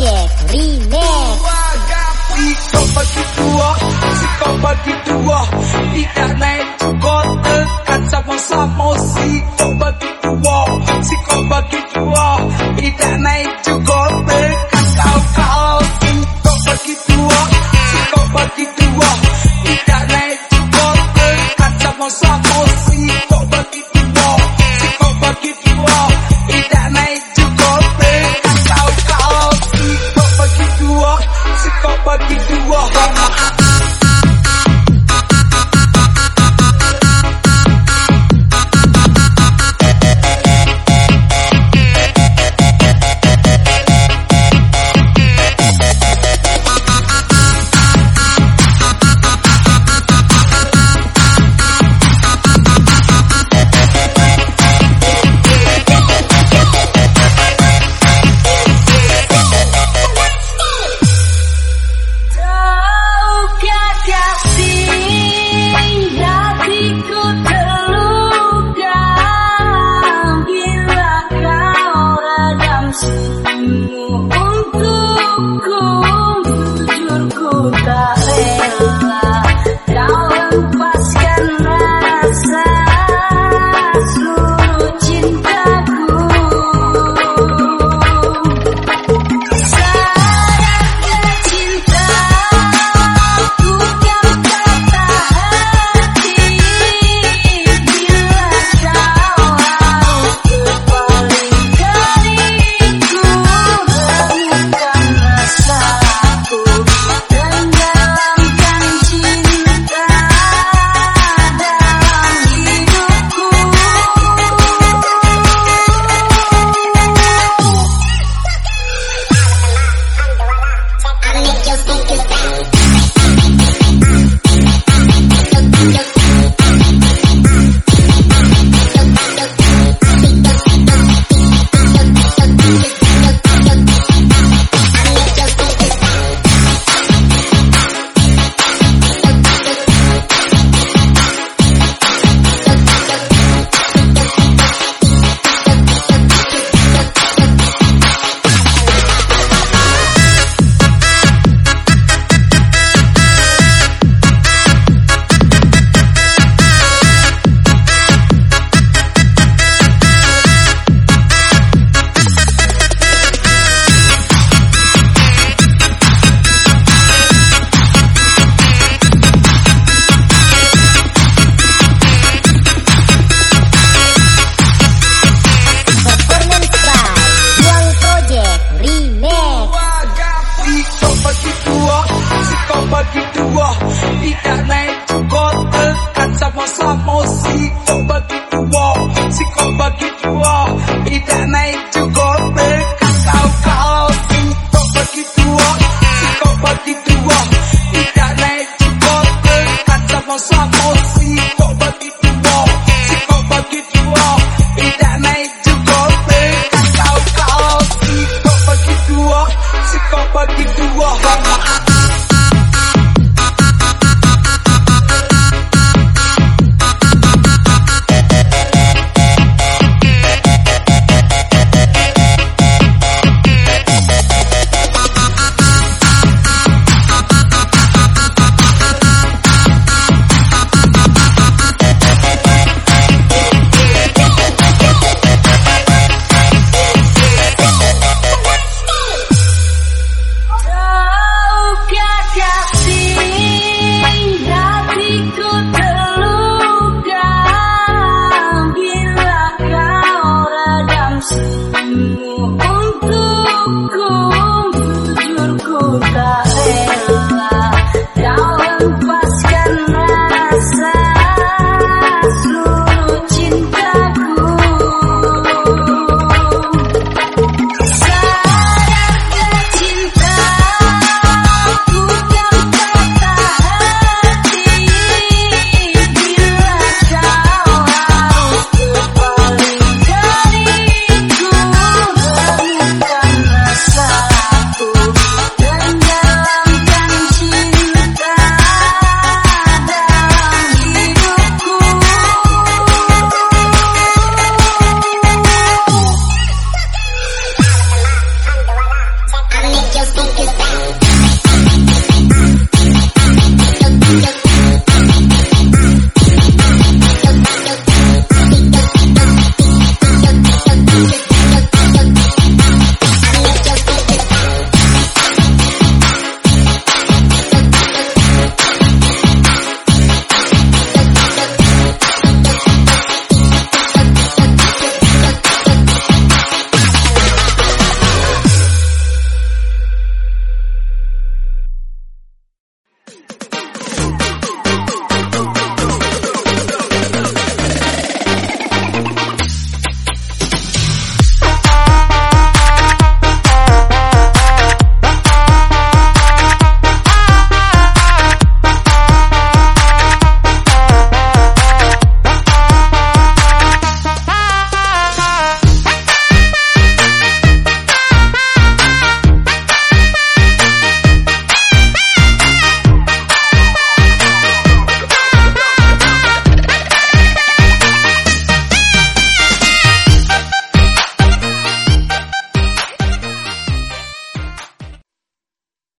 Project Remix untukku that man.